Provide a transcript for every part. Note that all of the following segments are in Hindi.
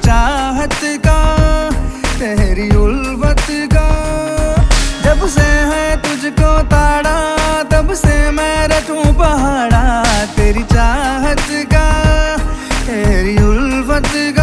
चाहत का, तेरी उल्वत का। जब से है तुझको ताड़ा, तब से मैं रखू पहाड़ा। तेरी चाहत का, तेरी उल्वत का।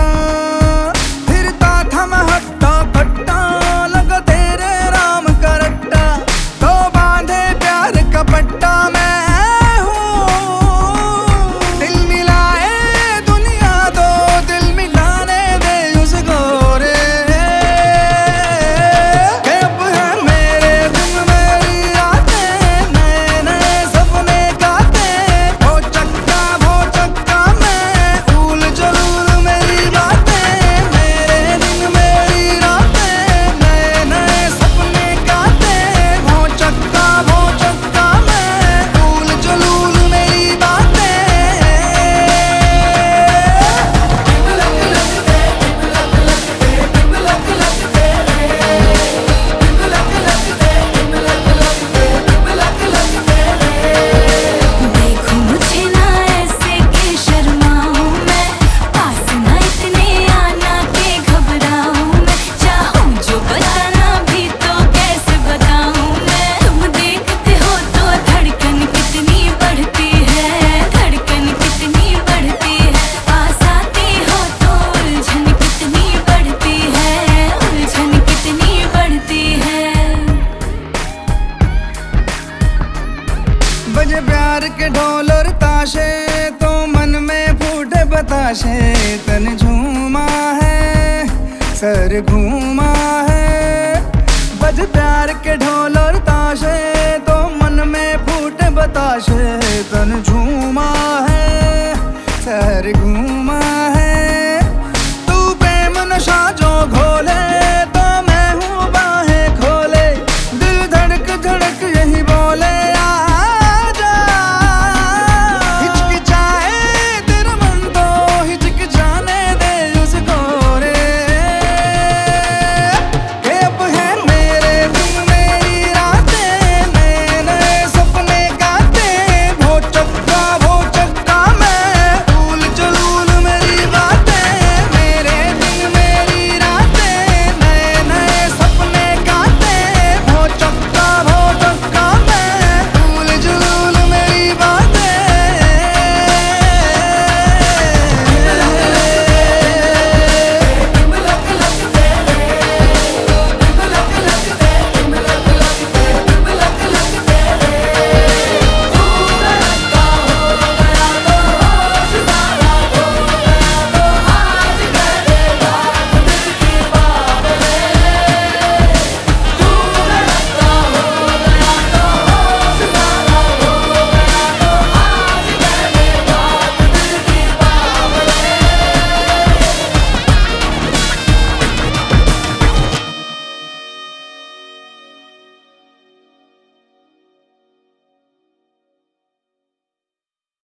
शैतन झूमा है, सर घूमा है। बज प्यार के ढोल और ताशे तो मन में फूट बताशे, तन झूमा है